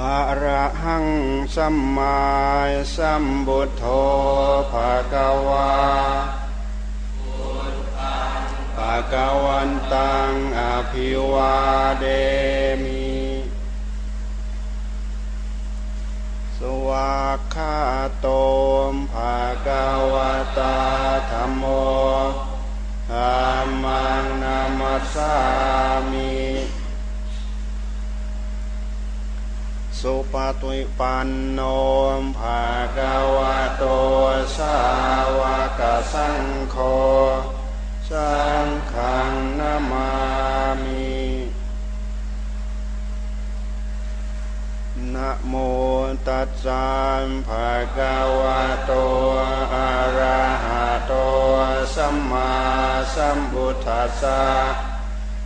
อะระหังสัมมาสัมบุตโธภะคะวาภะคะวันตังอภิวาเดมิ สวากขาโตมภะคะวะตาธรรมโมธรรมังนามัสสามิ สุปตุปันโนภาคาวะโตสาวกสังโฆสังฆังนามามินะโมตัสสะภะคะวะโตอะระหะโตสัมมาสัมพุทธัสสะ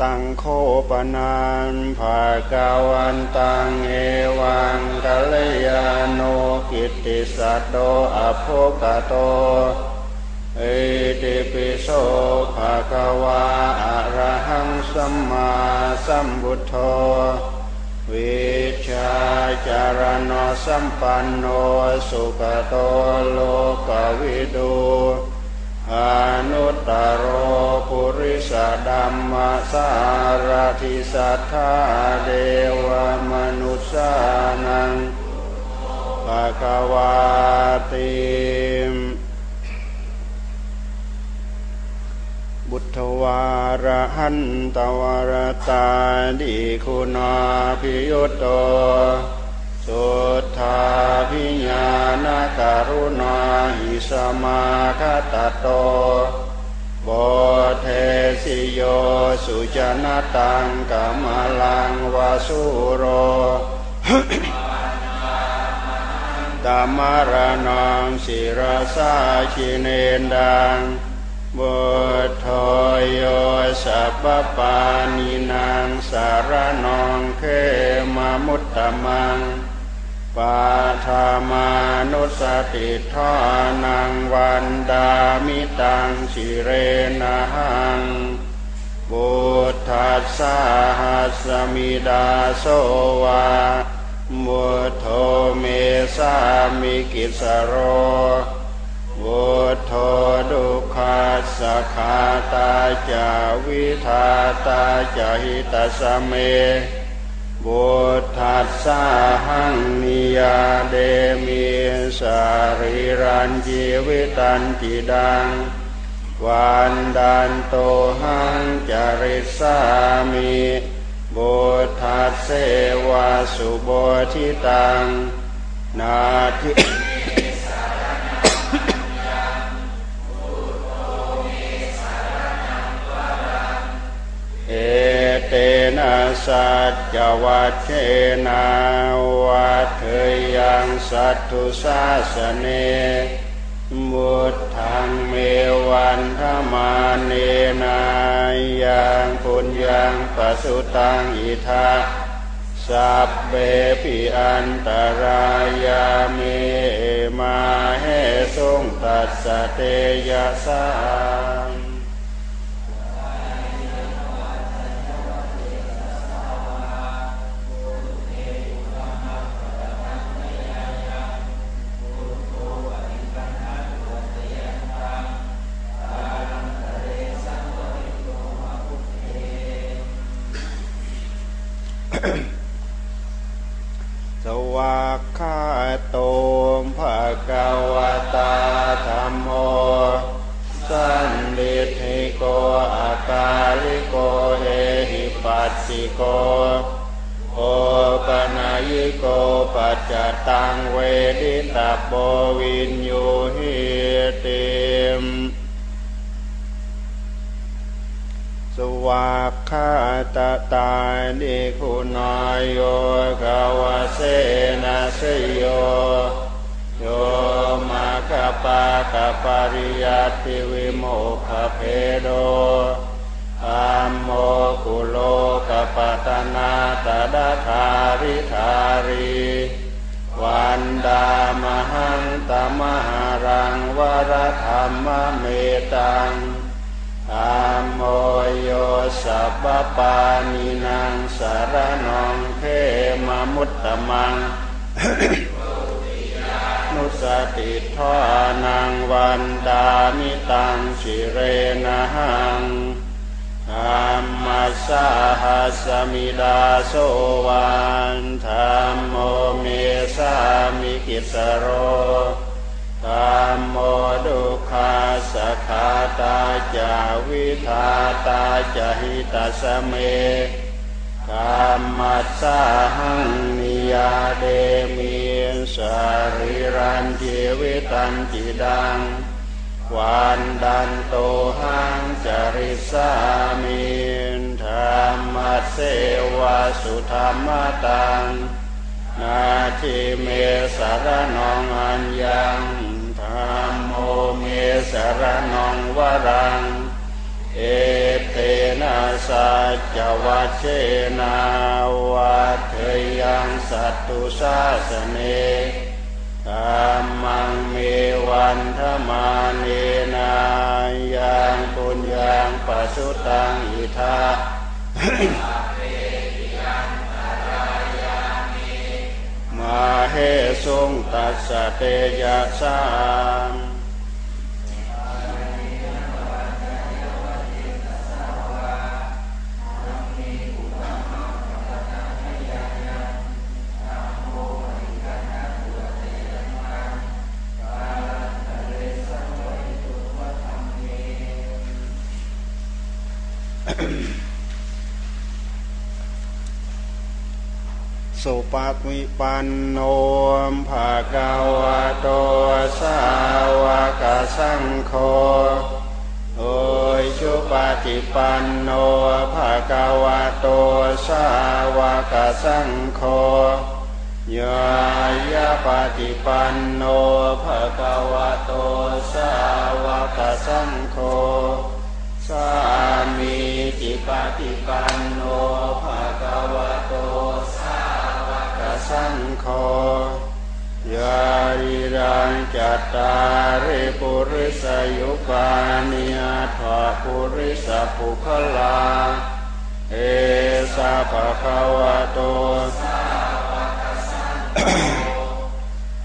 ตังโคปนันภาคาวันตังเอวังกัลยาโนกิตติสัตโตอภกโต เอติปิโสภาควาอะระหังสัมมาสัมพุทโธวิชาจารณสัมปันโนสุขโตโลกวิดู สารทิสัทธาเดวมนุษานังภะคะวาติบุตรวารหันตวรตาดีคุณาพิยุตโตสุทธาพิญาณการุณาหิสมาคตโต บเทสิโยสุจนตังกามลังวาสุโรตามารนองศิรสาชิเนนดังบุตโทโยสัพปานินางสารนองเขมามุตตมัง ปาธามานุสติทานังวันดามิตังสิเรนะหังบุตทัสสะหัสมิดาโสวามุทโธเมสามิกิสโรบุตโธดุขัสสขาตาจาวิทาตาจหิตสเม บุตทัสสะหังนิยาเดมิสาริรันจีวิตันติดังวันดันโตหังจาริสามิบุตทัสเสวาสุโบทิตัง นาทิ สัจวัชเชนาวัฏเทยังสัตถุสาสเนมุตทังเมวันธมาเนนายังปุญญังปสุตังอิทาสัพเบปิอันตรายาเมมาเหสงตัสเตยสัง วากขาโตมภะคะวตาธรรมโม สันดิธิโกอากาลิโกเอหิปัสสิโก โอปนายิโกปัจจตังเวดิตาโบวินโยหิติม วากขาตาตานิคุณายโยกาวเสนาสยโยโยมาคปปากปริยัติวิโมขเพโดธรรมโมกุโลกปตนาตดาธาริธารีวันดามหังตมหารังวรธรรมเมตัง สัพพะปาณีนังสะระณังเขมะมุตตะมัง นุสสะติฏฐานังวันทามิตังสิเรนะหังธัมมัสสาหัสมิ ทาโสวะ ธัมโมเมสามิกิสสะโร ธัมโม ทุขาสขาตาจาวิธาตาจหิตาสเมธรรมัสสาหังนิยาเดมีสริรันเจวิตันจิดังวันดันโตหังจริสามินธรรมเสวาสุธรรมตัง นาทิเมสารนองอัญญัง สารนองวรัง เอเตนะสัจวัชเชนาวัฏเทยังสัตตุสาสเนธรรมังเมวันธมาเนนายังปุญญังปัสุตังอิทามาเฮสุงตัสเตยะสาม สุปฏิปันโนภะกาวะโตสาวกสังโฆโอยชุปฏิปันโนภะกาวะโตสาวกสังโฆยายาปฏิปันโนภะกาวะโตสาวกสังโฆ สามีจิปฏิปันโนภะกวะโตสาวกสังโฆยาริรังจัตตาริปุริสยุปานิอาทาปุริสปุคลา เอสาภะคะวะโตสาวกสังโฆ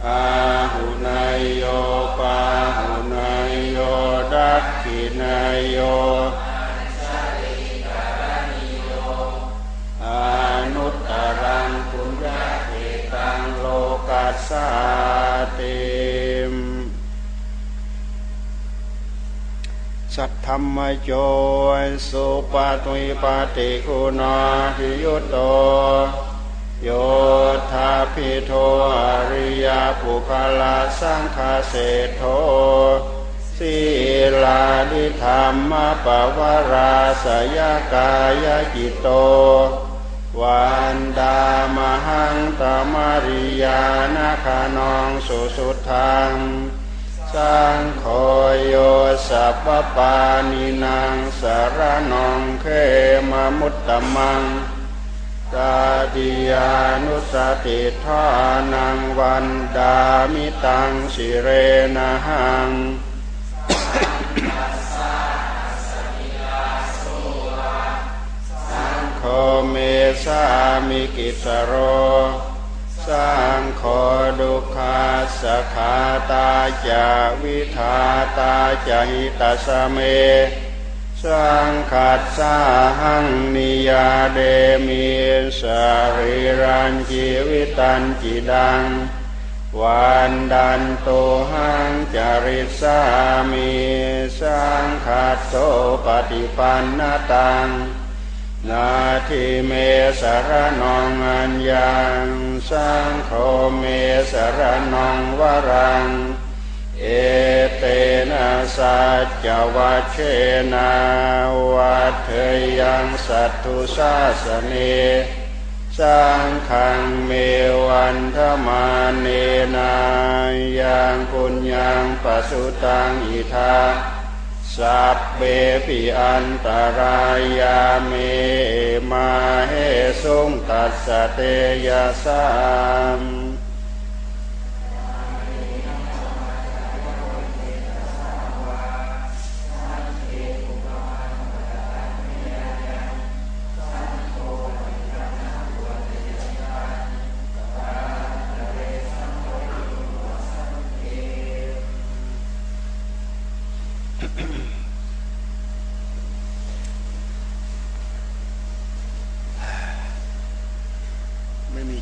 อาหุนายโย นายโยอนุตตรังปุญญาเทตังโลกัสสาติมสัทธรรมโจสุปาตุยปาติคุณาหิยุตโตโยธาพิโทอริยปุคลาสังคาเศโท สีลาดิธรรมปวาราสยกายจิตโต วันดามหังตมาริยานาคานองสุสุทังสังโฆโยสัพปานินางสารนองเขมมุตตมังตาติยานุสสะติฏฐานังวันทามิตังสิเรนะหัง เมสามิกิสสะโรสังโฆ ทุกขัสสะ ฆาตาจะ วิธาตา จะ หิตัสสะ เมสังขัดสาหังนิยาเดมีสรีรันจีวิตันจิดังวันดันโตหังจริสามีสังขัดโตปฏิปันนตัง นาทิเมสารนองอัญญังสังโฆเมสารนองวรัง เอเตนะสัจวัชเชนาวัเทยังสัตตุสาสเนสังขังเมวันธมาเนนายังปุญญังปสุตังอิทา สัพเบปิอันตรายาเมมาเฮสุงตัสเตยสาม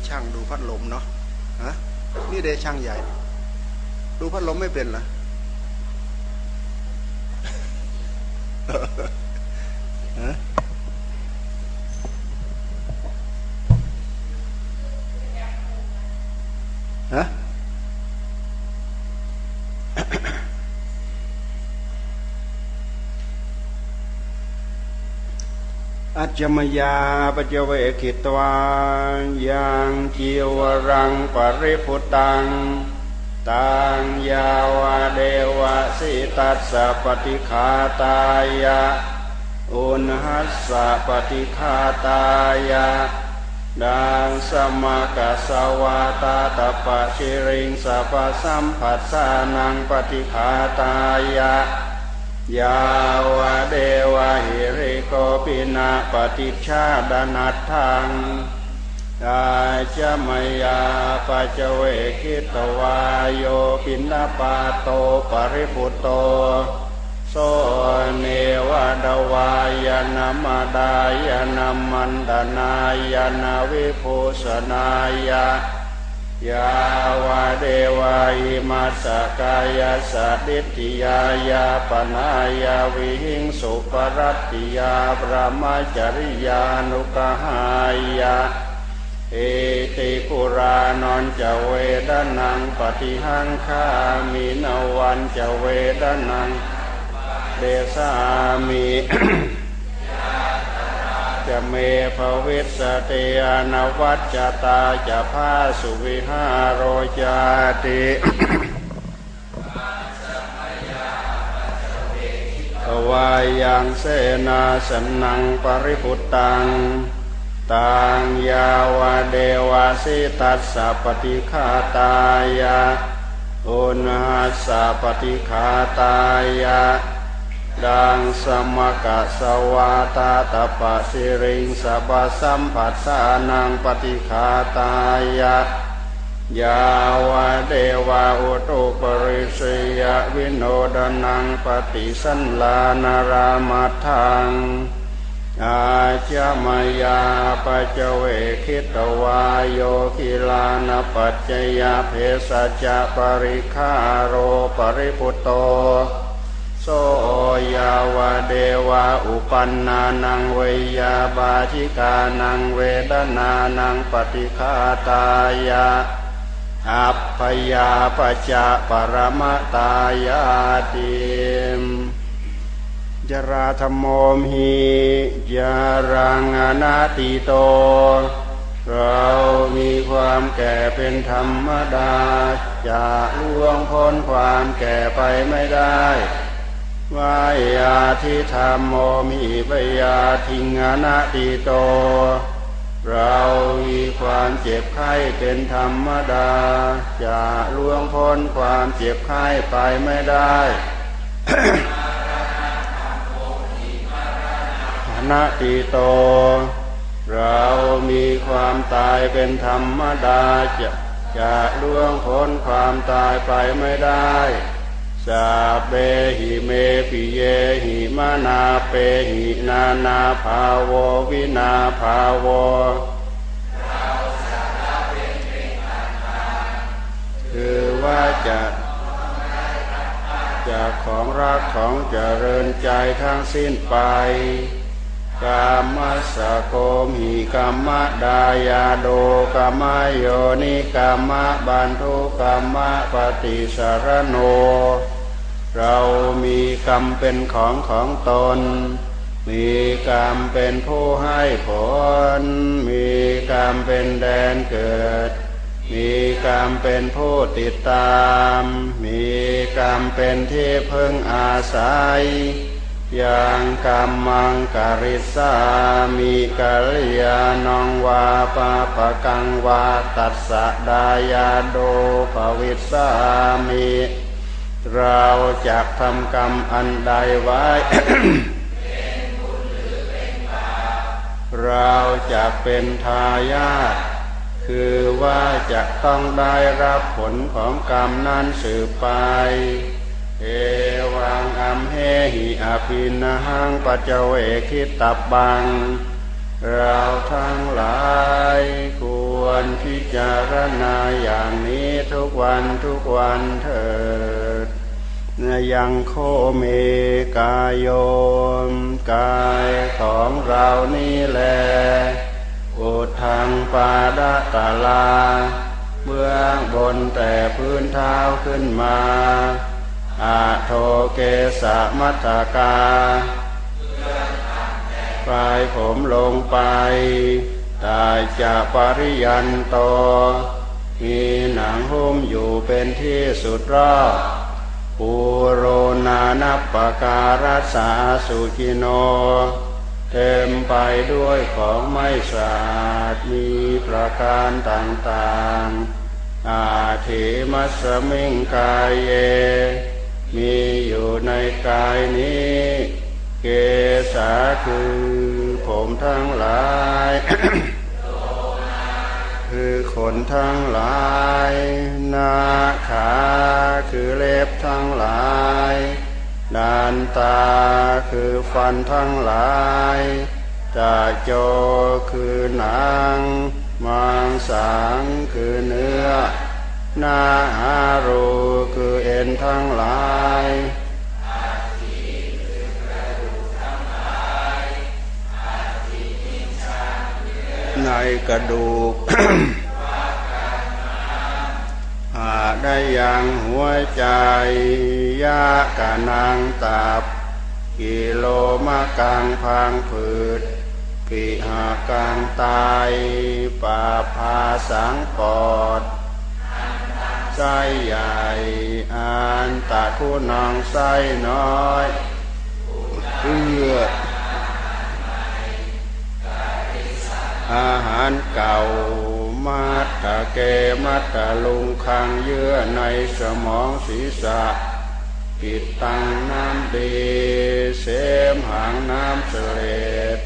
ช่างดูพัดลมเนาะฮะนี่เดช่างใหญ่ ดูพัดลมไม่เป็นเหรอ จมยาปเจเวกิตวายังจีวรังปริพุตังตังยาวเดวสิตัสสะปฏิคาตายะอุณหัสสะปฏิคาตายะดังสมกสวาตาตปะชิริงสัพสัมผัสสานังปฏิคาตายะยาวเดวะหิ โกปินาปฏิชาดานัตถังกาจมยาปจเวคิตวายโยปินาปาโตปริพุตโตโสเนวะดวายนามาดายนามันดานายนาวิภูสนายา ยาวาเดวาอิมาสกายาสดิติยายาปนายาวิหิงสุปรัตติยาปรมาจริยานุกหายาเอติปุรานนจะเวดนังปฏิหังคามีนวันจะเวดนังเดสามี จะเมภวิสเตอนวัจจตาจะพาสุวิหารโรจาติวายังเสนาสนังปริพุตังตังยาวเดวาสิตัสสะปฏิคาตายะอุณหัสสะปฏิคาตายะ ดังสมกะสวาตาตปะสิริงสัพสัมผัสสานังปฏิคาตายะยาวะเดวะอุตุปริสยวิโนดนังปฏิสันลานารามัทังอาจามยาปเจเวคิตวายโยคิลานปัจจยาเพสัจปริคาโรปริพุตโต โสยาวเดวะอุปันนานังเวยาบาชิกานังเวดนานังปฏิคาตายะอัปพยาปจาปรมตายาติจราธรรมโมหิจารังอนาติโต เรามีความแก่เป็นธรรมดา จะล่วงพ้นความแก่ไปไม่ได้ วายาทิธรรมโมมีปยาทิงานาติโต เรามีความเจ็บไข้เป็นธรรมดา จะล่วงพ้นความเจ็บไข้ไปไม่ได้นาติโต เรามีความตายเป็นธรรมดาจะจะล่วงพ้นความตายไปไม่ได้ สาเปหิเมปิเยหิมานาเปหินานาภาววินาภาวคือว่าจะจากของรักของเจริญใจทั้งสิ้นไปกามสะโคมหิกามดายาโดกามโยนิกามบันทุกามปฏิสารโน เรามีกรรมเป็นของของตน มีกรรมเป็นผู้ให้ผล มีกรรมเป็นแดนเกิด มีกรรมเป็นผู้ติดตาม มีกรรมเป็นที่พึ่งอาศัยยังกรรมังกริสามิกะลยานองวาปาปะกังวาตัสสะดายาโดภวิสามิ เราจะทำกรรมอันใดไว้ เราจะเป็นทายาทคือว่าจะต้องได้รับผลของกรรมนั้นสืบไป เอวังอัมเฮหิอภินาหังปัจเจเวคิตตับบัง เราทั้งหลายควรพิจารณาอย่างนี้ทุกวันทุกวันเถิด ยังโคเมกายโยมกายของเรานี่แลอุทังปาดะตาลา เบื้องบนแต่พื้นเท้าขึ้นมาอาโทเกสะมัตกาปลายผมลงไปตายจะปริยันโตมีหนังหุ้มอยู่เป็นที่สุดรอบ ปูโรนานัปการัสาสุจิโน เต็มไปด้วยของไม่สะอาดมีประการต่างๆ อาทิมัสมิงกายเย มีอยู่ในกายนี้ เกษาคือผมทั้งหลาย คือขนทั้งหลาย นาขาคือเล็บทั้งหลาย ดานตาคือฟันทั้งหลายตาโจคือหนัง มังสังคือเนื้อ นาหารูคือเอ็นทั้งหลาย ในกระดูกหาได้ยังหัวใจยากะนางตับ กิโลมะกังพังผืดปิหากังตายปาพาสังปอดไส้ใหญ่อันตะคูนองไส้น้อยเอื้อ อาหารเก่ามัดตะเกมัดตะลุงคังเยื่อในสมองศีรษะ ปิดตังน้ำดี เสมหางน้ำเสลด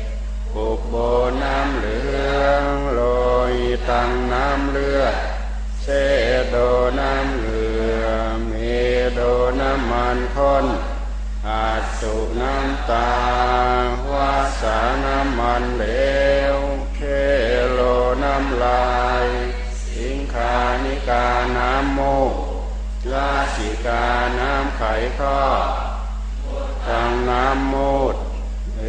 ปุกโบน้ำเหลืองลอยตังน้ำเลือดเซโดน้ำเหลือเมโดน้ำมันข้นอาสุน้ำตาวาสาน้ำมันเหลว เคโลน้ำลาย สิงคานิกาน้ำโมลาสิกาน้ำไข่ข้อตังน้ำมูดเอ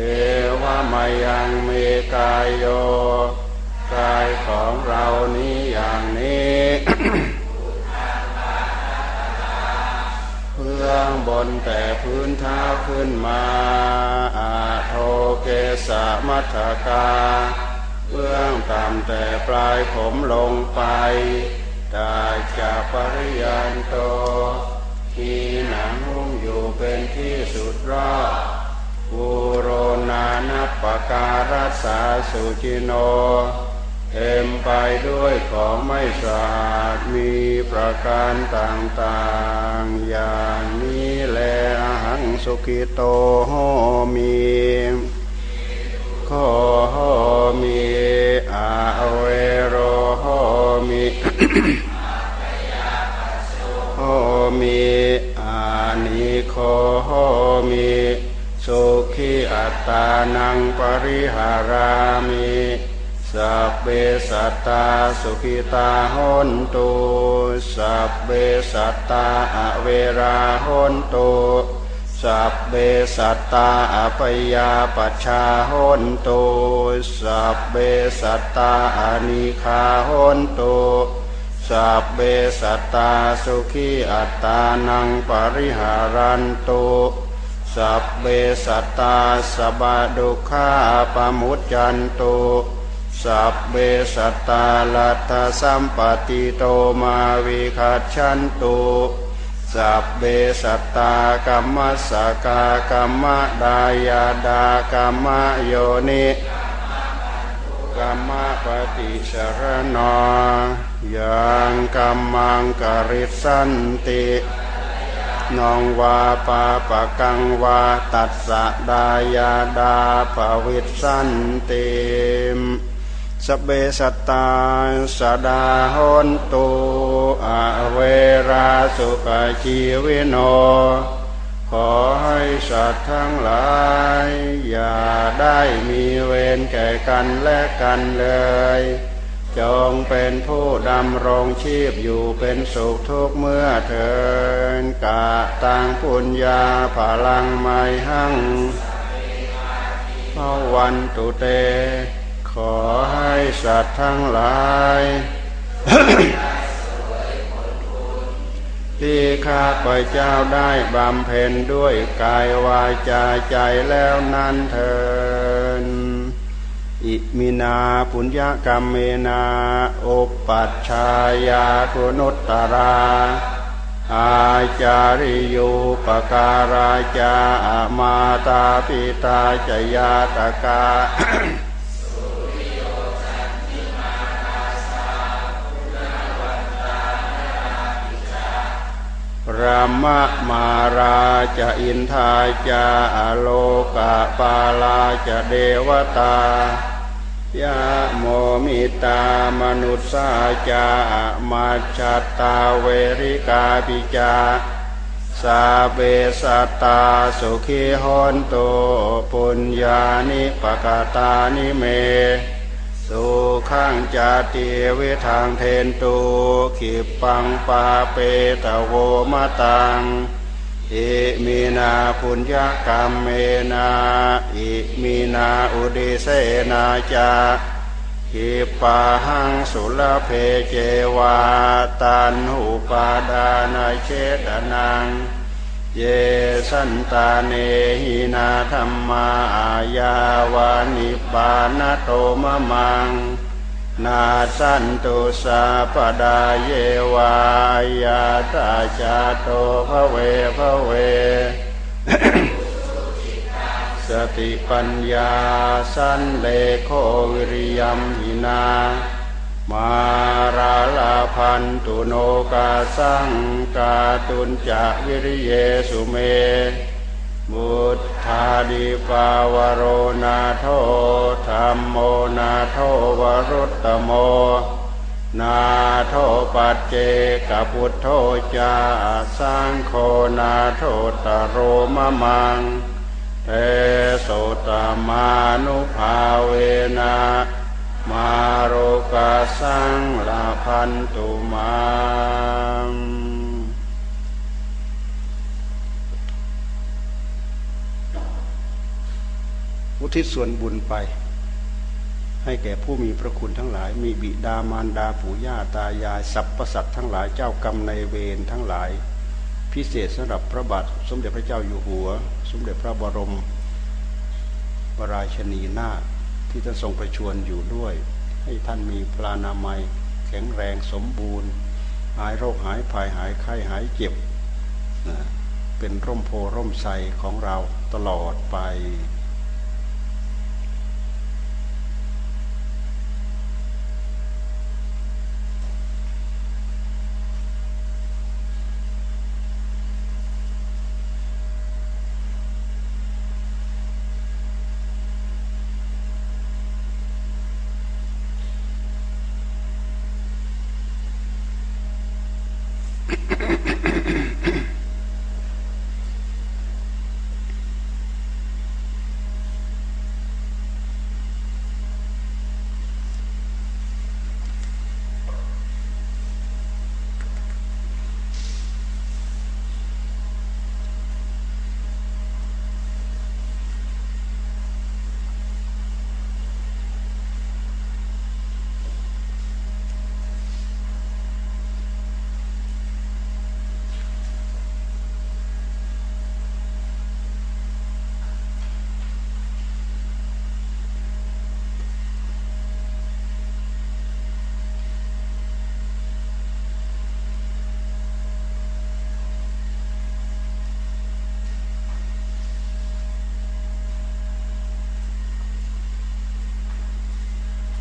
วามายังเมกายโย กายของเรานี้อย่างนี้เพื่องบนแต่พื้นเท้าขึ้นมาอาโทเกสะมัทกา เบื้องต่ำแต่ปลายผมลงไปได้จากปริยันโตทีหนังหุ้มอยู่เป็นที่สุดรอบบูโรนานัปการัสาสุจิโน เต็มไปด้วยของไม่สะอาดมีประการต่างๆ อย่างนี้แลหังสุขิโตโหมี โหมีอาเวโรโหมีโหมีอานิโคโหมีสุขีอัตตานังปริหารามิสัพเบสัตตาสุขิตาหนตุสัพเบสัตตาอเวราหนตุ สัพเบสัตตาอภยาปัชชาหนตุสัพเบสัตตาอนิคาหนตุสัพเบสัตตาสุขีอัตตานังปริหารันตุสัพเบสัตตาสบาดุขาปมุจจันตุสัพเบสัตตาลัตถสัมปติโตมาวิคัจฉันตุ สัพเบสัตตากรรมสกากรรมดายาดากรรมโยนิกรรมปฏิสรณายังกรรมังกริสันตินองวาปาปะกังวาตัสสะดายาดาภวิสันติ สเบสตาสดาหนตุอเวราสุปชีวิโน ขอให้สัตว์ทั้งหลาย อย่าได้มีเวรแก่กันและกันเลย จงเป็นผู้ดำรงชีพอยู่เป็นสุขทุกเมื่อเถินกะตังปุญญาพลังไม่หังพวันตุเต ขอให้สัตว์ทั้งหลาย ที่ข้าพเจ้าได้บำเพ็ญด้วยกายวาจาใจแล้วนั้นเถินอิมินาปุญญกรรมเมนาโอปัชชายาคุณุตตราอาจาริโยปการาจามาตาปิตาจยาตกา รามะมาราจะอินทาจะโลกะปาลาจะเดวตายะโมมิตามนุษสาจามาชัตตาเวริกาปิจาสาเบสตาสุขีหอนโตปุญญานิปกาตานิเม สุขังจาติเวทางเทนตุขิปังปาเปตโวมตัง อิมีนาปุญญกรรมเมนา อิมีนาอุดิเสนาจาหิปาหังสุลเพเจวาตันหุปาดานาเชตนัง เยสันตาเนหินาธรรมาอายาวานิปานโตมะมัง นาสันตุสาปดาเยวายาตาจาโตภเวภเว สติปัญญาสันเลโควิริยมหินา มาราลาพันตุโนกาสังกาตุนจะวิริเยสุเมบุตธาดิปาวโรนาโทธรรมโมนาโทวรุตตโม นาโทปัจเจกพุทโธจาสังโฆนาโทตโรมะมังเทโสตมานุภาเวนะ มาโรกาสังลาพันตุมังอุทิศส่วนบุญไป ให้แก่ผู้มีพระคุณทั้งหลาย มีบิดามารดาปู่ย่าตายายสรรพสัตว์ทั้งหลายเจ้ากรรมในเวรทั้งหลาย พิเศษสำหรับพระบาทสมเด็จพระเจ้าอยู่หัว สมเด็จพระบรมบราชนีนาถ ที่ท่านทรงประชวนอยู่ด้วย ให้ท่านมีพลานามัย แข็งแรงสมบูรณ์ หายโรคหายภัยหายไข้หายเจ็บ เป็นร่มโพร่มใสของเราตลอดไป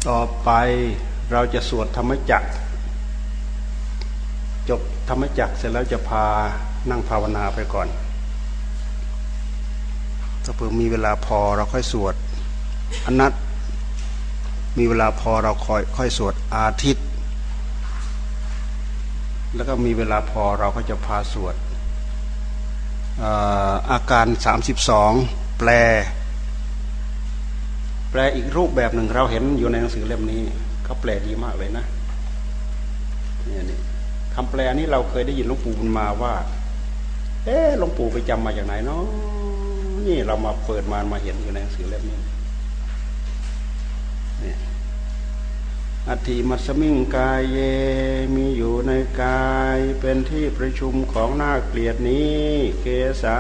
ต่อไปเราจะสวดธรรมจักจบธรรมจักเสร็จแล้วจะพานั่งภาวนาไปก่อน ถ้าเพิ่มมีเวลาพอเราค่อยสวดอนัตมีเวลาพอเราค่อยค่อยสวดอาทิตย์ แล้วก็มีเวลาพอเราก็จะพาสวดอาการ 32 แปล แปลอีกรูปแบบหนึ่งเราเห็นอยู่ในหนังสือเล่มนี้เขาแปลดีมากเลยนะนี่นี่คำแปลนี้เราเคยได้ยินหลวงปู่บุญมาว่า เอ๊หลวงปู่ไปจำมาจากไหนเนาะนี่เรามาเปิดมามาเห็นอยู่ในหนังสือเล่มนี้นี่อธิมัสมิงกายเยมีอยู่ในกายเป็นที่ประชุมของนาเกลียดนี้ เกษา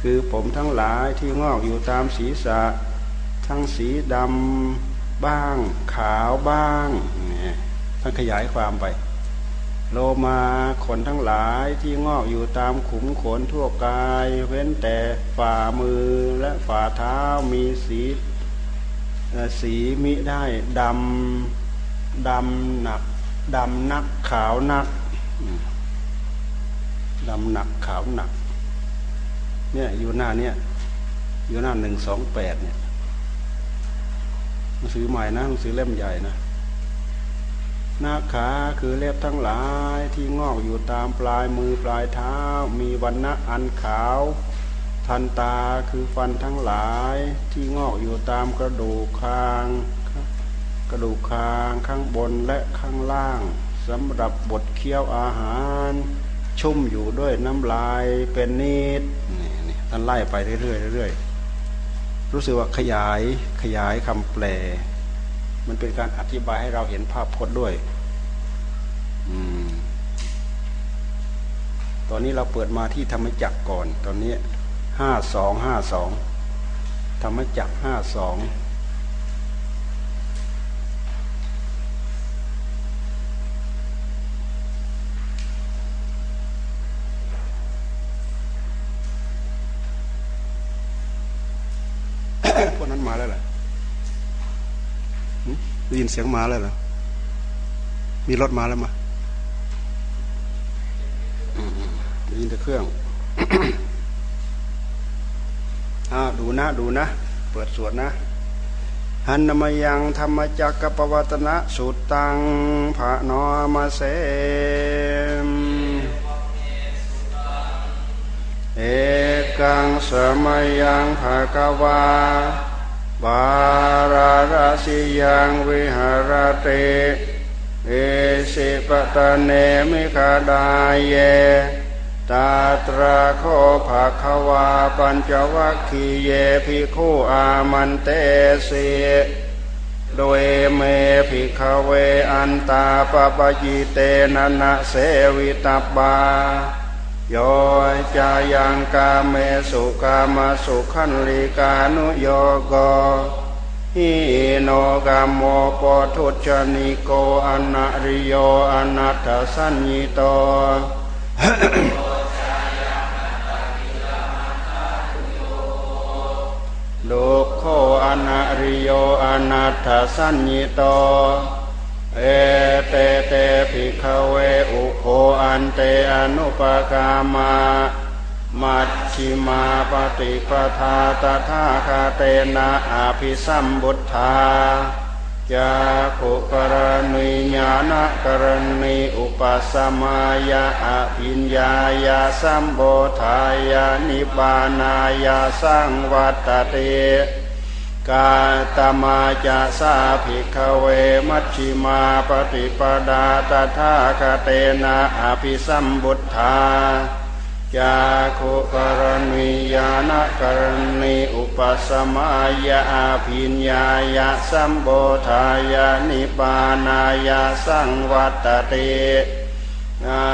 คือผมทั้งหลายที่งอกอยู่ตามศีรษะ ทั้งสีดำบ้างขาวบ้างเนี่ยท่านขยายความไป โลมาขนทั้งหลายที่งอกอยู่ตามขุมขนทั่วกาย เว้นแต่ฝ่ามือและฝ่าเท้ามีสีสีมิได้ดำดำหนักดำนักขาวนักดำหนักขาวหนักเนี่ยอยู่หน้าเนี่ยอยู่หน้าหนึ่งสองแปดเนี่ย หนังสือใหม่นะหนังสือเล่มใหญ่นะหน้าขาคือเล็บทั้งหลายที่งอกอยู่ตามปลายมือปลายเท้า มีวันณะอันขาว ทันตาคือฟันทั้งหลายที่งอกอยู่ตามกระดูกคาง กระดูกคางข้างบนและข้างล่างสำหรับบดเคี้ยวอาหาร ชุ่มอยู่ด้วยน้ำลายเป็นนิดนี่นี่ท่านไล่ไปเรื่อยๆเรื่อยๆ รู้สึกว่าขยายขยายคำแปล มันเป็นการอธิบายให้เราเห็นภาพพจน์ด้วยอตอนนี้เราเปิดมาที่ธรรมจักรก่อน ตอนนี้ห้าสองห้าสองธรรมจักรห้าสองพวกนั้นมาแล้วเหรอ ได้ยินเสียงมาแล้วเหรอมีรถมาแล้วมาได้ยินแต่เครื่องอ้าดูนะ ดูนะ เปิดสวดนะหันนมยังธรรมจักกปวัตนะสุดตังภะนอมาเสมเอกังสมัยยังภะกวา บาราราสิยังวิหารเตอิสิปะตะเนมิคะทาเย ตัตระ โข ภะคะวาปัญจะวัคคิเยภิกขู อามันเตสิ เทวเมภิกขะเวอันตาปัพพะชิเตนะนะเสวิตัพพา โยจายังกาเมสุกามะสุขัลลิกานุโยโคหีโน คัมโม โปถุชชะนิโก อะนะริโย อะนัตถะสัญหิโต ทุกโข อะนะริโย อะนัตถะสัญหิโต เอเตเตภิกขะเวอุโภ อันเต อะนุปะคัมมะ มัชฌิมาปฏิปทาตถาคาเตนะอาภิสัมบุทธาจาคุกรณีญาณกรณีอุปสมายาอภิญญายาสัมโบธายานิบานายาสังวัตเต กาตมาจะสาภิกเวมัชชิมาปฏิปดาตถาคเตนะอภิสัมบุทธาจาคุกรณียานกรณีอุปสมายาภิญญายาสัมโบธายานิปานายาสังวัตเตนา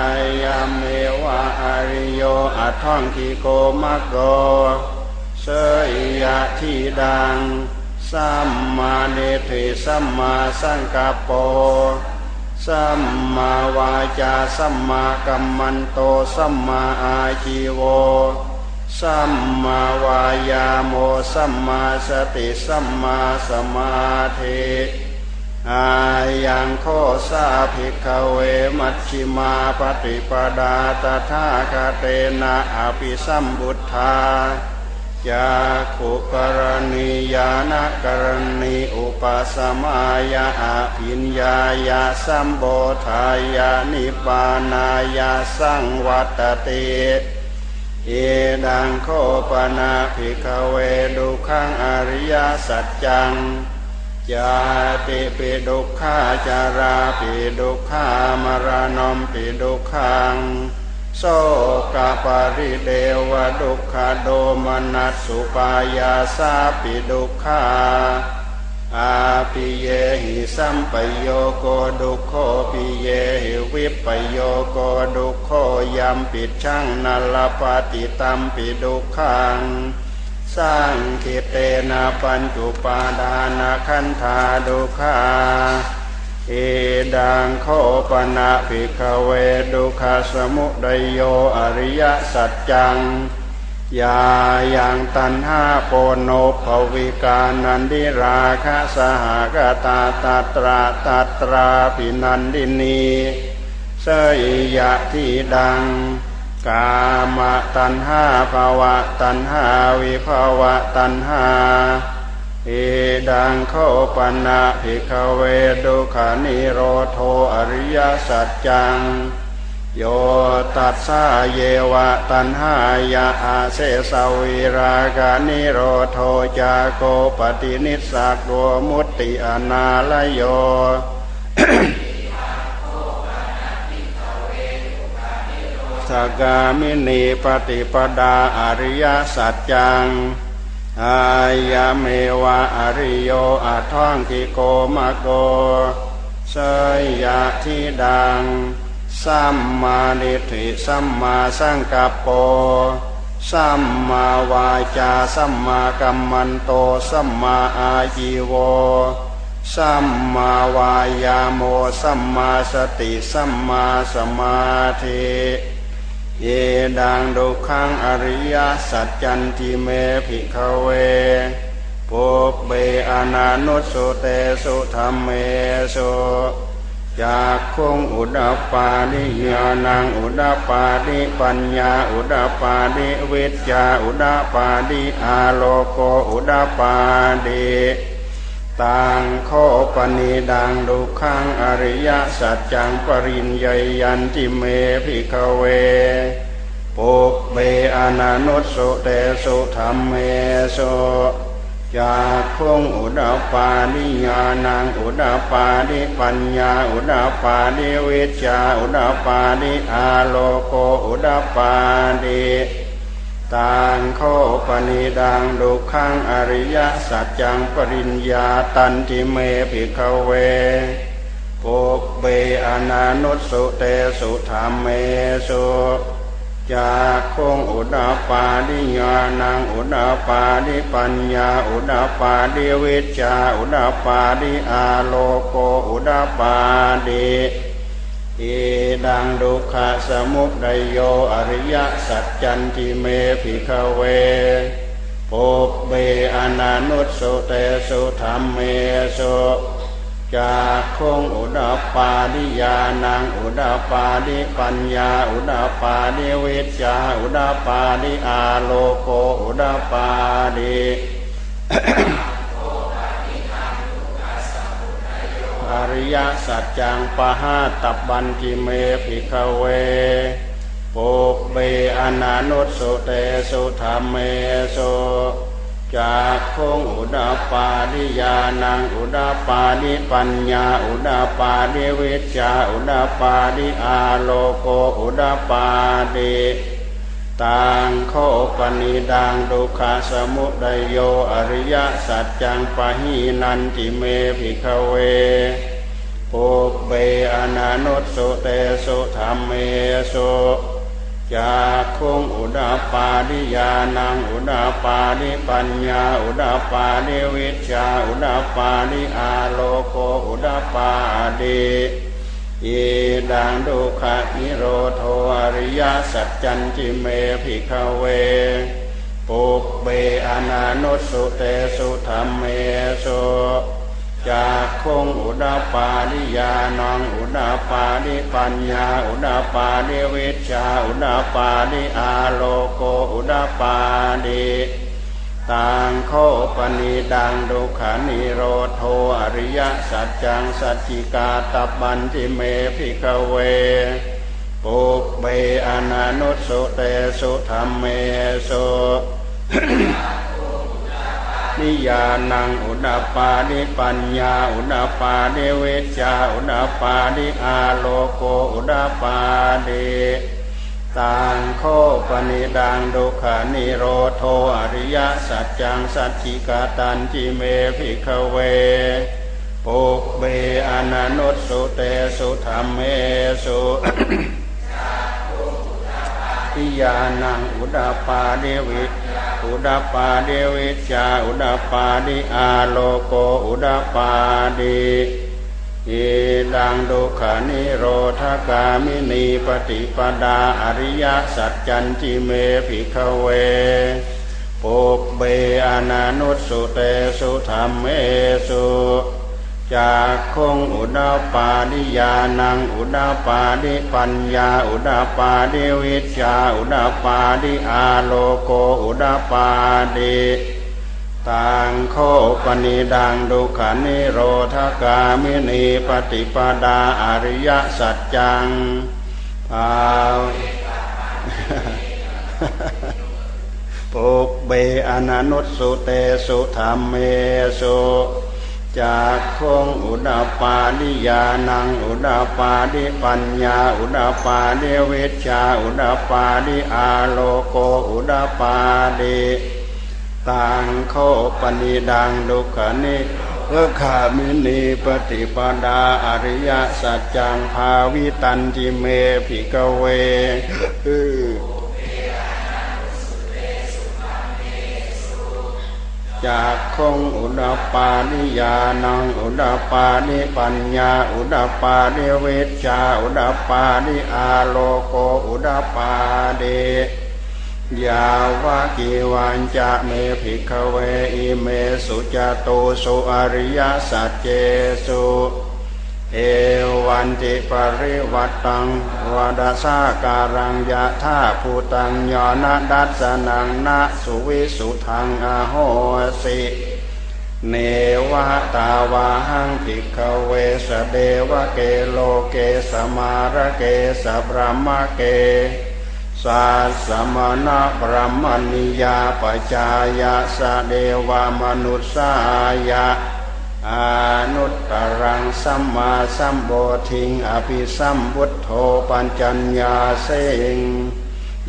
ยาเมวะอริโยอัท่องทิโกมะโก สยยะที่ดัง สัมมาเนติสัมมาสังกัปโป สัมมาวาจาสัมมากัมมันโต สัมมาอาชีโว สัมมาวายาโม สัมมาสติ สัมมาสมาธิอายังโคสาภิกขเวมัชชิมาปฏิปดาตถาคเตนะอภิสัมบุทธา ยาขุกรณียานกรณีอุปสมายาอภิญญายาสัมโบธายานิบานายาสังวัตติเอดังโคปนาภิกเวดุขังอริยสัจจังจาติปิดุขาจาราปิดุขามรณมปิดุขัง โสกปาริเดวดุขาโดมนัสสุปายาสาปิดุขาอาปิเยหิสัมปโยโกดุโคปิเยหิวิปโยโกดุโคยัมปิดชังนัลปฏิตัมปิดุขังสร้างคิเตนะปัญจุปาดานาคันธาดุขา เอดังโคปนะภิกเวดุขาสมุดโยอริยสัจจังยายังตันห้าโปโนภวิกานันดิราคะสหกตาตาตราตาตราปินันดินีเสยยะที่ดัง กามตันห้าภาวะตันห้าวิภาวะตันห้า เอดังเข้าปัญะภิกเวดุขานิโรโทอริยสัจจัง โยตัสสะเยวะตันหายาอาเสสวิรากานิโรโทจาโกปฏินิสักโวมุตติอนาลโยสกามินีปฏิปดาอริยสัจจัง อายาเมวะอริโยอัท่องกิโกมะโกเสยยะที่ดัง สัมมานิธิสัมมาสังกัปโป สัมมาวาจาสัมมากัมมันโต สัมมาอาจีโว สัมมาวายาโม สัมมาสติ สัมมาสมาธิ เยดังดุขังอริยสัจจันติเมภิกขเวปุเบอนานุสุเตสุธรรมเมสุจากคงอุดาปาดิญาณังอุดาปาดิปัญญาอุดาปาดิเวิจาอุดาปาดิอาโลโกอุดาปาดิ ตังโคปนิดังดุขังอริยสัจจังปริญญยันติเมภิกเวปุเบอนานุสุเตสุธรรมเมสุจากคงอุดาปาดิญาณังอุดาปาดิปัญญาอุดาปาดิวิจาอุดาปาดิอาโลโกอุดาปาดิ ตังโคปนิดังดุขังอริยสัจจังปริญญาตันติเมภิกขเวปุเบอนานุสุเตสุธรรมเมสุจากคงอุดาปาดิญาณังอุดาปาดิปัญญาอุดาปาดิวิจาอุดาปาดิอาโลโกอุดาปาดิ อีดังดุขะสมุดโยอริยสัจจันติเมภิกเวปุเบอนานุสุเตสุธรรมเมสุจากคงอุดาปาดิยานังอุดาปาดิปัญญาอุดาปาดิเวิจาอุดาปาดิอาโลโกอุดาปาดิ อริยสัจจังปะหาตับบันจิเมภิกเวปุเบอนานุสุเตสุธรรมเมสุจากคงอุดาปาดิยานังอุดาปาดิปัญญา อุดาปาดิวิจาอุดาปาดิอาโลโกอุดาปาดิ ตังโคปนิดังดุขาสมุดโยอริยสัจจังปะหีนันติเมภิกเวปุเบอนานุสุเตสุธรรมเมสุจากคงอุดาปาดิยานังอุดาปาดิปัญญาอุดาปาดิวิชาอุดาปาดิอาโลโกอุดาปาดิ อีดังดุขะนิโรโทอริยสัจจันจิเมภิกเว ปุเบอนานุสุเตสุธัมเมสุจักขุงอุทะปาทิ ญาณังอุทะปาทิปัญญา อุทะปาทิวิชชาอุทะปาทิอาโลโกอุทะปาทิ ตังโข ปะนิทัง ทุกขะนิโรโธ อะริยะสัจจังสัจฉิกาตัพพันติเม ภิกขะเวปุพเพ อะนะนุสสุเตสุธรรมเมสุนิยานังอุณปาดิปัญญาอุณปาดิเวชาอุณปาดิอาโลโกอุณปาดิ ตังโคปนิดังดุขานิโรโทอริยสัจจังสัจจิกาตันจิเมภิกเวปุเบอนานุสุเตสุธรรมเมสุทิยานังอุดาปาเดวิอุดาปาเดวิจาอุดาปาดิอาโลโกอุดาปาดิ อิดังดุขานิโรธกามินีปฏิปดาอริยสัจจันจิเมภิกเวปุเบอนานุสุเตสุธรรมเมสุจากคงอุดาปาดิยานังอุดาปาดิปัญญาอุดาปาดิวิชาอุดาปาดิอาโลโกอุดาปาดิ ต่างโคปนิดังดุขานิโรธกามินีปฏิปดาอริยสัจจังภาวปุเบอนานุสุเตสุธรรมเมสุจากคงอุดาปาดิยานังอุดาปาดิปัญญา อุดาปาดิเวชาอุดาปาดิอาโลโกอุดาปาดิ ตังโคปนิดังดุขานิเอขามินีปฏิปดาอริยสัจจังภาวิตันจิเมภิกขะเวจักขุงอุทะปาทิ ญาณังอุทะปาทิปัญญา อุทะปาทิ วิชชาอุทะปาทิอาโลโกอุทะปาทิ ยาวะกีวัญจะเมภิกขะเวอิเมสุจะตูสุ อะริยะสัจเจสุเอวันติปริวัตตังวดาสาการังยะธาภูตังยอนะดัสนังนะสุวิสุทังอโหสิ เนวะตาวาหังภิกเวสเดวะเกโลเกสมารเกสบรมเก สัสมณะปรมณิยาปจายะ สะเทวะมะนุสสายะ อะนุตตะรังสัมมาสัมโพธิง อะภิสัมพุทโธปัจจัญญาสิง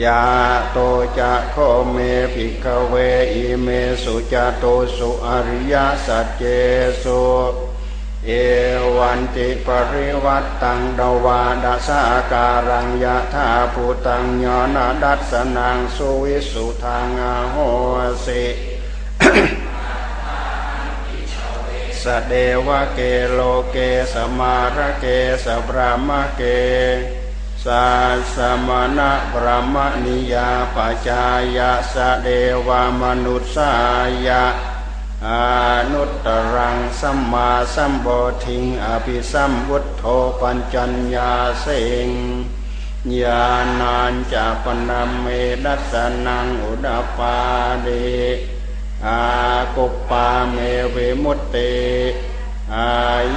ยะโตจะโข เมภิกขะเวอิเมสุจะตูสุ อะริยะสัจเจสุ เอวันติปะริวัฏฏัง ทวาทะสาการังยะถาภูตัง ญาณะทัสสะนังสุวิสุทธังอะโหสิสเดวะเกโลเกสมาระเกสบรามเกสาสมณะพระมณิยาปจายาสเดวามนุษสายา อนุตตรังสัมมาสัมโบธิงอภิสัมวุฒโธปัญจัญญาเสงญาณัญจะ ปะนะ เม ทัสสะนังอุทะปาทิ อะกุปปาเม วิมุตติ อะ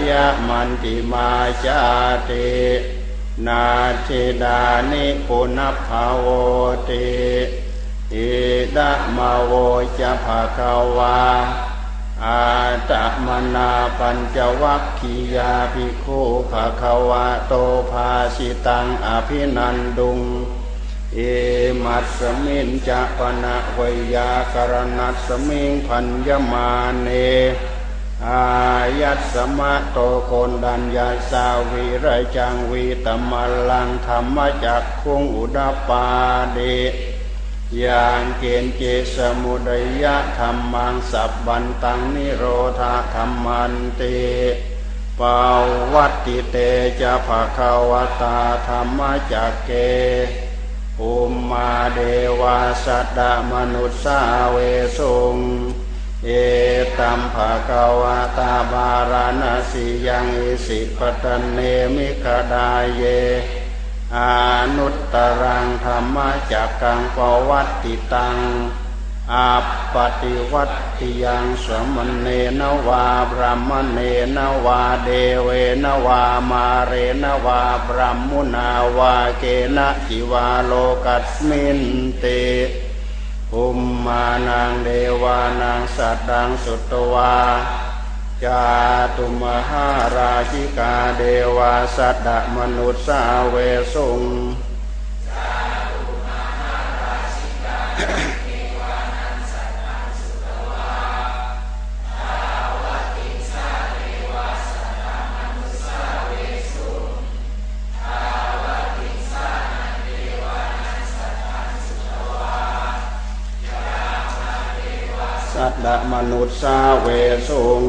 ยะมันติมา ชาติ นัตถิทานิปุนัพภะโวติ อิทะมะโวจะภะคะวา อัตตะมะนาปัญจะวัคคิยาภิกขูภาคะวะโตภาสิตังอภินันดุง เอมัสมินจะปนะวยากรณัสมิงพันยมาเน อายัสมะโตโคนดัญญาสาวิไรจังวีตมลังธรรมจักคุงอุดาปาเด ย่างเกณฑ์เจสมุดยะธรรมังสับบันตังนิโรธาธรรมันเตปาวัตติเตจะภะคะวตาธรรมจักเกอุมมาเดวาสัตดมนุษสาเวสุงเอตัมภะคะวตาบารณสียังอิสิปตนเนมิกดาเย อนุตตรังธรรมจักกังปวัตติตังอาปฏิวัติยังสมณเณนวาบรมเณนวาเดเวนวามาเรนวาบรมมุนาวาเกนะจิวาโลกัสมินเตภุมมานังเดวานังสัตดังสุตวา จาตุมหาราชิกาเดวาสัตดมนุษย์สาเวสุง ดมนุษย์สาเวสุง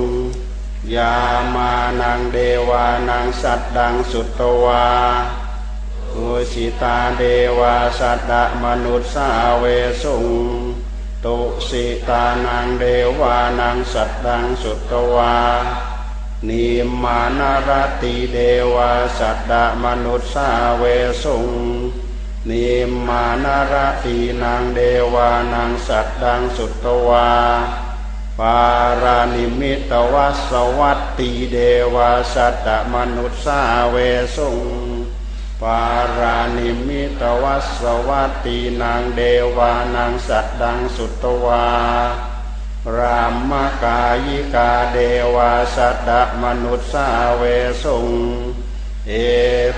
ยามานังเดวานังสัตดังสุตวาอุสิตาเดวาสัตดมนุษย์สาเวสุงตุสิตานังเดวานังสัตดังสุตวานิมานารติเดวาสัตดมนุษย์สาเวสุง นิมมานารตีนังเทวานังสัททังสุตวา ปะระนิมมิตะวะสะวัตตี เทวาสัททะมะนุสสาเวสุงปะระนิมมิตะวะสะวัตตีนังเทวานังสัททังสุตวา พรหมะกายิกาเทวาสัททะมะนุสสาเวสุง เอ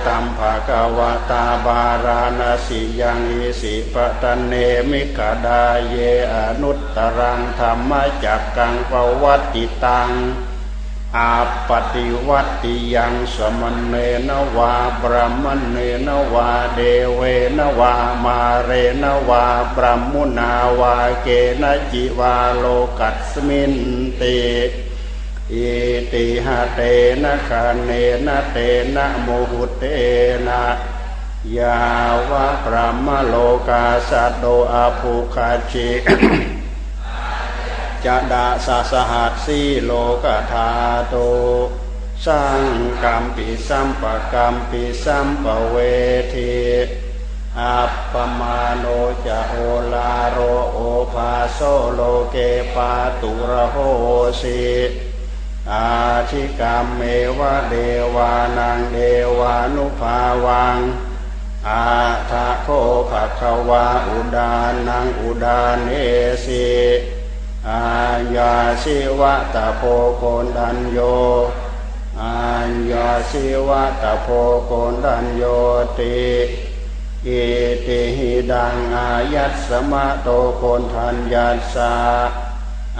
ตัมภะกวตาบาราณสียังอิสิปตนเนมิกดาเยอนุตตรังธรรมจักกังปวัติตังอาปฏิวัติยังสมณเณนวาบรมเณนวาเดเวนวามาเรนวาบรมมุนาวาเกนจิวาโลกัสมินติ อิติหะเตนะคะเนนะเตนะโมหุเตนะยาวะพระมโลกาสัตโตอาภุคาชิจะดาสาสหัสสีโลกธาโตสังกัมปิสัมปะกัมปิสัมปเวทีอัปปมาโนจะโอลาโรโอภาโซโลเกปาตุระโหสิ อาชิกรรมเมวะเดวานังเดวานุภาวัง อาทะโคภะคะวาอุดานังอุดานเอสิอาญาสิวะตะโพโกนดันโยอาญาสิวะตะโพโกนดันโยติอิติหิดังอายัสสมะโตโกนทันยัสสะ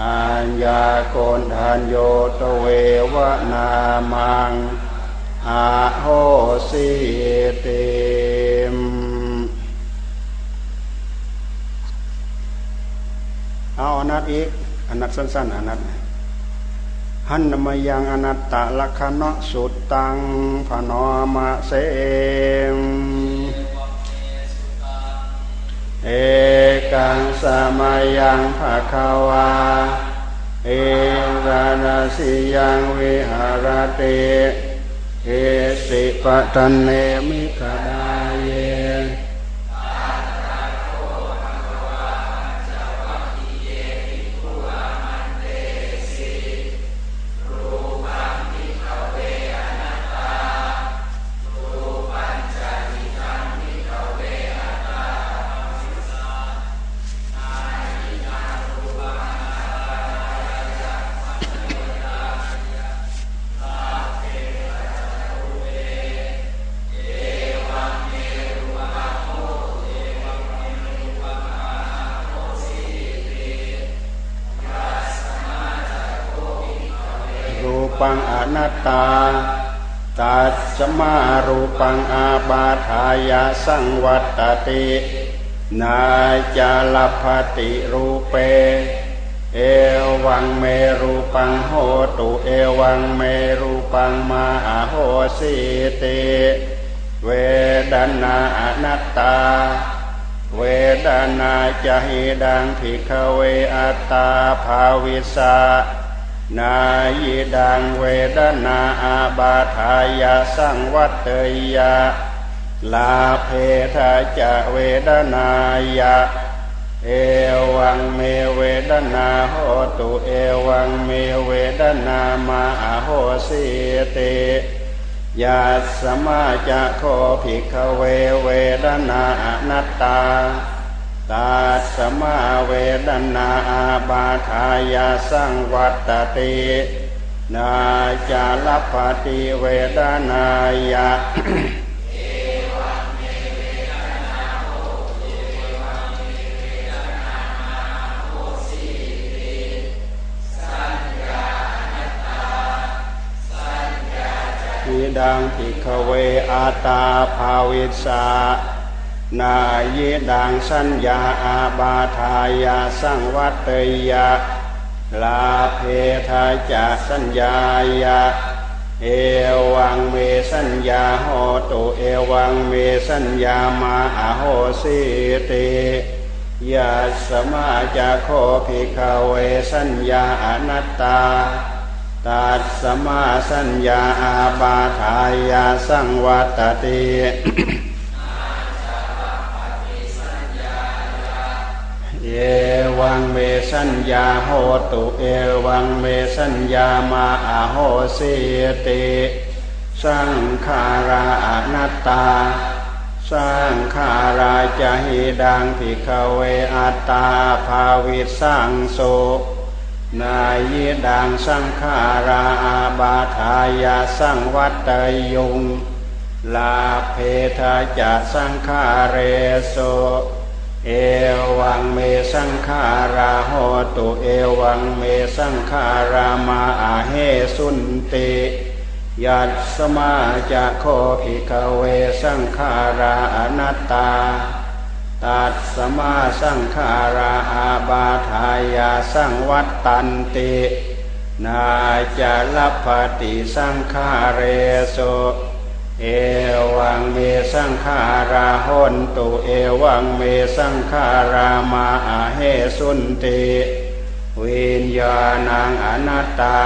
อัญญาโกนทานโยตเววนามังอาโหสิเตมเอาอนัตอีกอนัตสั้นๆอนัตหันมายังอนัตตะลักขณะสุดตังพนอมาเสม เอกังสมายังภาคาวา เอรานาสิยังวิหารติเอสิปะตันเนมิขดาาทายาสังวัตตินาจาลภติรูเป เอวังเมรูปังโหตุเอวังเมรูปังมาโหสิเตเวดนาอนัตตา เวดนาจะหิดังภิกเวอัตตาภาวิสานายิดังเวดนาอาบาทายาสังวัตเตยะ ลาเพทาจะเวดนายะ เอวังเมเวดนาโหตุเอวังเมเวดนามาโหสิเตยาสมาจะโคภิกขเวเวดนาอนัตตาตาสมาเวดนาอาบาทายาสังวัตตินาจาลปฏิเวดนายะ ดังพิกเวอาตาภาวิสานายิดังสัญญาอาบาทายาสังวัตยะลาเพทาจะสัญญายะเอวังเมสัญญาโหตุเอวังเมสัญญามาอโหสิเตยาสมาจะโคภิกเวสัญญาอนัตตา ตัดสมาสัญญาอาบาทายาสังวัตติเอวังเมสัญญาโหตุเอวังเมสัญญามาอาโหสิติสังขาราอนัตตาสังขาราจะหิดังพิกเวอัตตาภาวิสังโส นายิดังสังขาราอาบาทายาสังวัตยุงลาเพทาจะสังขาเรโสเอวังเมสังขาราโหตุเอวังเมสังขารามาอาเฮสุนติยัตสมาจะโคภิกเวสังขาราอนัตตา ตัดสมาสังขาราอาพาธายะ สังวัตตันตินะ จะ ลัพภะติสังขาเรสุ เอวังเมสังขารา โหนตุเอวังเมสังขารามาอะเหสุนติวิญญาณัง อะนัตตา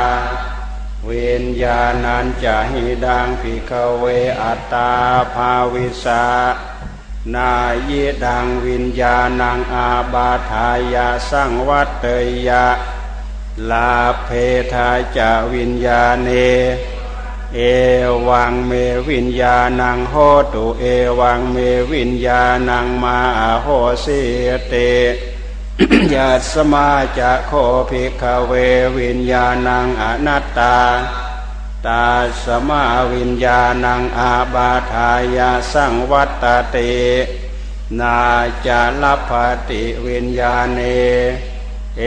วิญญาณัญจะหิทัง ภิกขะเวอัตตาภาวิสา นายิดังวิญญาณังอาบาทายาสังวัตเตยะ ลาเพทาจะวิญญาเน เอวังเมวิญญาณังโหตุเอวังเมวิญญาณังมาโหสิเตยาสมาจะโคภิกขเววิญญาณังอนัตตา ตาสมาวิญญาณังอาบาทายาสังวัตตินาจาลภติวิญญาเน เอ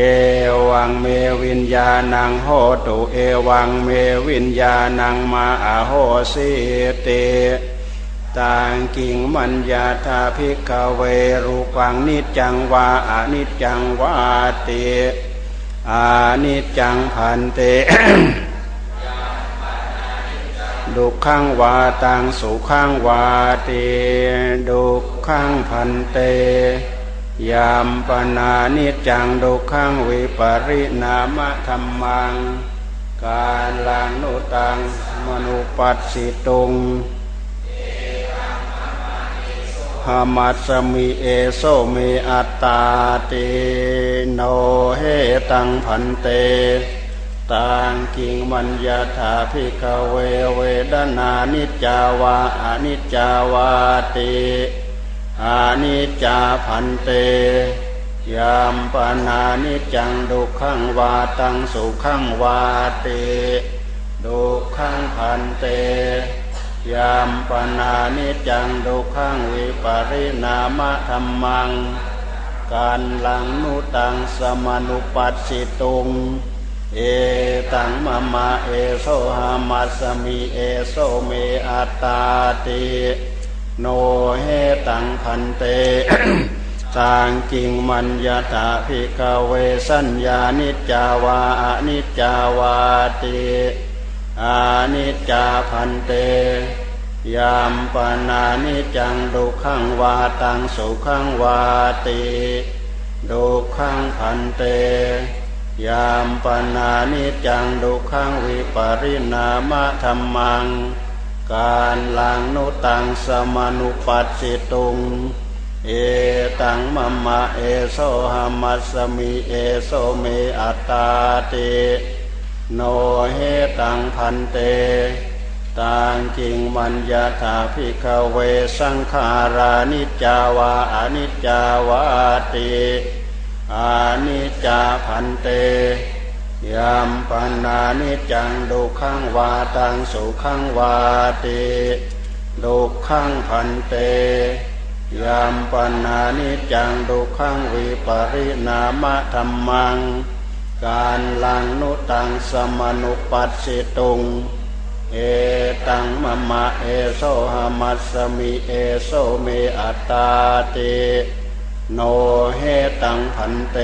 วังเมวิญญาณังโหตุเอวังเมวิญญาณังมาอาโหสิเตต่างกิ่งมัญญาธาภิกขเวรูปังนิจจังวาอนิจจังวาเตอานิจจังพันเต ขังวาตังสุขังวาเตดุขังพันเต ยามปนานิจังดุขังวิปริณามะธรรมัง การลังโนตังมนุปัสสิตุงหามัสมิเอโส เมอัตตาติโนเหตัง ภันเต ตังกิงมัญญะถะ ภิกขะเวเวทะนานิจจาวา อะนิจจาวาติ อะนิจจา ภันเต ยัมปะนานิจจัง ทุกขังวาตังสุขังวาติ ทุกขัง ภันเตยามปนานิจังดุขังวิปริณามะธรรมังการลังนุตังสมนุปัสสิตุง เอตังมะมะเอโสหามัสมิเอโสเมอัตตาติโนเฮตังพันเตต่างกิงมัญญาตาภิกเวสัญญานิจจาวาอนิจจาวาติอานิจจาพันเต ยามปนานิจังดุขังวาตังสุขังวาติดุขังพันเต ยามปนานิจังดุขังวิปริณามะธรรมัง การลังนุตังสมานุปัสสิตุง เอตังมัมมะเอโซหามัสมิเอโซเมอัตตาติโนเฮตังพันเตตังจิงมัญญาถาภิกเวสังขารานิจาวาอนิจจาวาติ อานิจจาพันเตยามปันนานิจังดุขังวาตังสุขังวาติดุขังพันเตยามปันนานิจังดุขังวิปริณามะธรรมัง การลังนุตังสมนุปัสสิตุง เอตังมะมะเอโซหามัสมิเอโซเมอัตตาติ โนเฮตังพันเต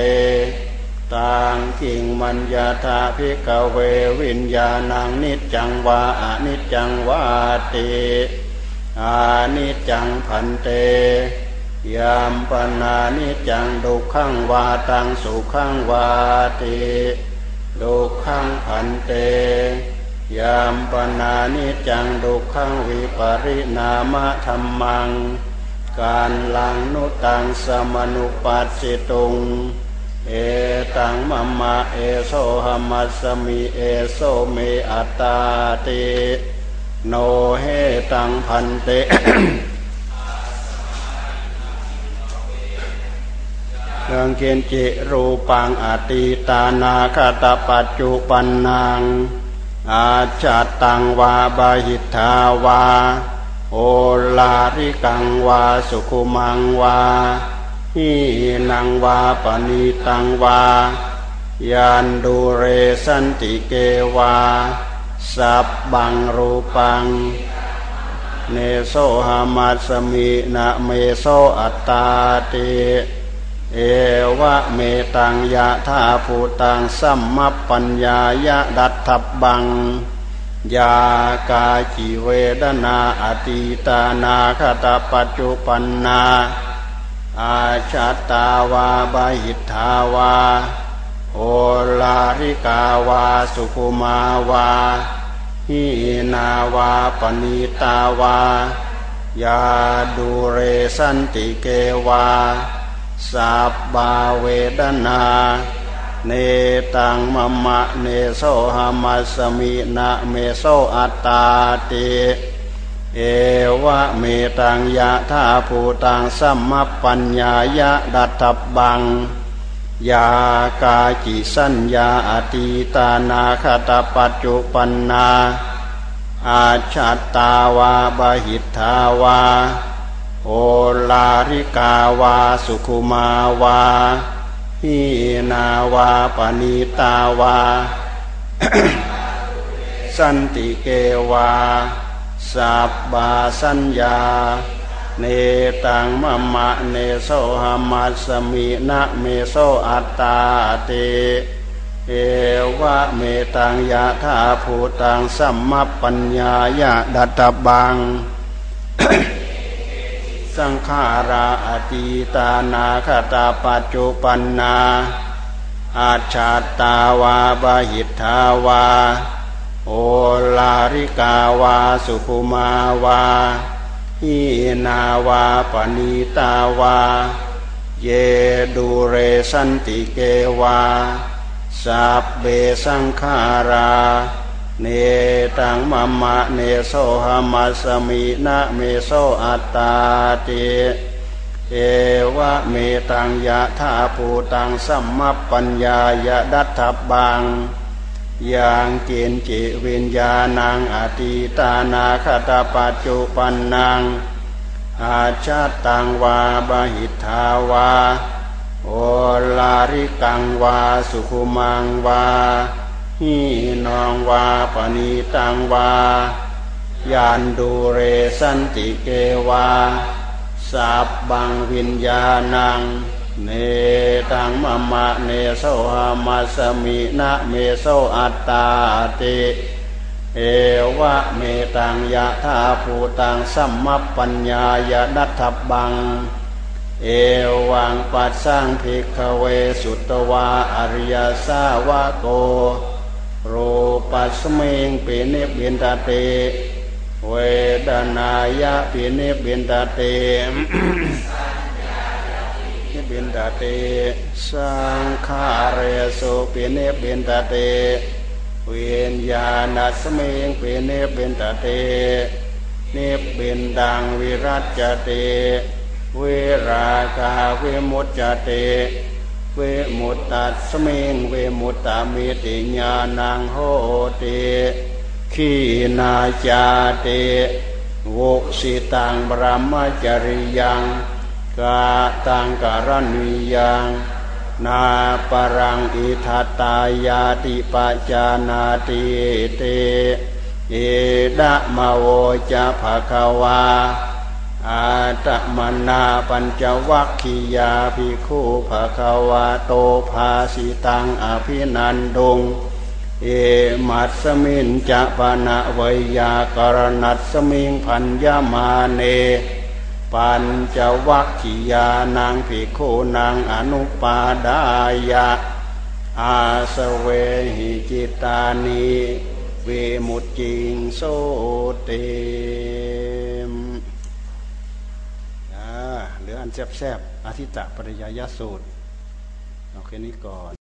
ตังกิงมัญญาธาภิกเววิญญาณังนิจจังวาอนิจจังวาติอานิจจังพันเต ยามปนานิจังดุขังวาตังสุขังวาติดุขังพันเต ยามปนานิจังดุขังวิปริณามะธรรมัง การลังนุตังสมนุปัสสิตุง เอตังมัมมะเอโซหมัสมิเอโซเมอัตตาติโนเฮตังพันเตเรื่องเกณจิรูปังอติตานาคตปัจจุปันนางอาจัตตังวาบาหิทาวา โอลาริกังวาสุขุมังวาหินังวาปณิตังวายันดูเรสันติเกวา สับบังรูปัง เนโซหามัสมินะเมโซอัตตาติเอวะเมตังยะธาภูตังสัมมปัญญายะดัตถบัง ยากาจิเวดนาอติตานาคตาปัจจุปันนา อาชาตาวาบาหิทาวาโอลาริกาวาสุคุมาวาหินาวาปณิตาวายาดูเรสันติเกวาสับบาเวดนา เนตังมะมะเนโสหามัสมินะเมโสอัตตาติเอวะเมตังยะธาภูตังสัมมปัญญายะดัตถบังยากาจิสัญญาอติตานาคตปัจจุปันนาอาชัตาวาบาหิทาวาโอลาริกาวาสุขุมาวา หินาวาปณิตาวา สันติเกวาสับบาสัญญา เนตังมะมะเนโสหามัสมินะเมโสอัตตาเต เอวะเมตังยะธาภูตังสัมมปัญญายะดัตตบัง สังขาราอตีตานาคตาปัจจุปันนาอาชาตาวาบาหิทาวา โอลาริกาวาสุภุมาวาหินาวาปณีตาวา เยดูเรสันติเกวาสับเบสังขารา เนตังมัมมะเนโสหามัสมินะเมโสอัตตาติเอวะเมตังยะธาภูตังสัมมปัญญายะดัตถบังยังเกณจิวิญญาณังอติตานาคตาปัจจุปันนังอาชาตังวาบาหิทาวาโอลาริกังวาสุขุมังวา หินองวาปณีตังวายานดูเรสันติเกวาสับบังวิญญาณัง เนตังมะมะเนโสหามาสมินะเมโสอัตตาติเอวะเมตังยะธาภูตังสัมมปัญญายะนัตถบังเเอวังปัสสังภิกขเวสุตวาอริยสาวะโก รูปัสมิงปินิบินตาเต เวดนายะปินิบินตาเตนิบินตาเต สังขาเรสุปินิบินตาเต เวียญญาณสมิงปินิบินตาเตนิบินดังวิรัตจเต เวรากาเวมุตจเต เวมุตตัสมิงเวมุตตามิติญาณังโหติขีนาจาเตวุสิตังบรมจริยังกาตังการณียังนาปรังอิทัตตายาติปจานาติเต เอดะมะโวจะภะคะวา อาตมนาปัญจวัคคียาภิกขุภะคะวะโตภาสิตังอภินันดง เอมัสสมินจะปะนะเวยากรณัสสมิงพันยามาเน ปัญจวัคคียานางภิกขุนางอนุปาดายะ อาสเวหิจิตานิเวมุจิงโสเตมเหลื อันแซบๆอธิตะปริยายสูตรเอาแค่นี้ก่อน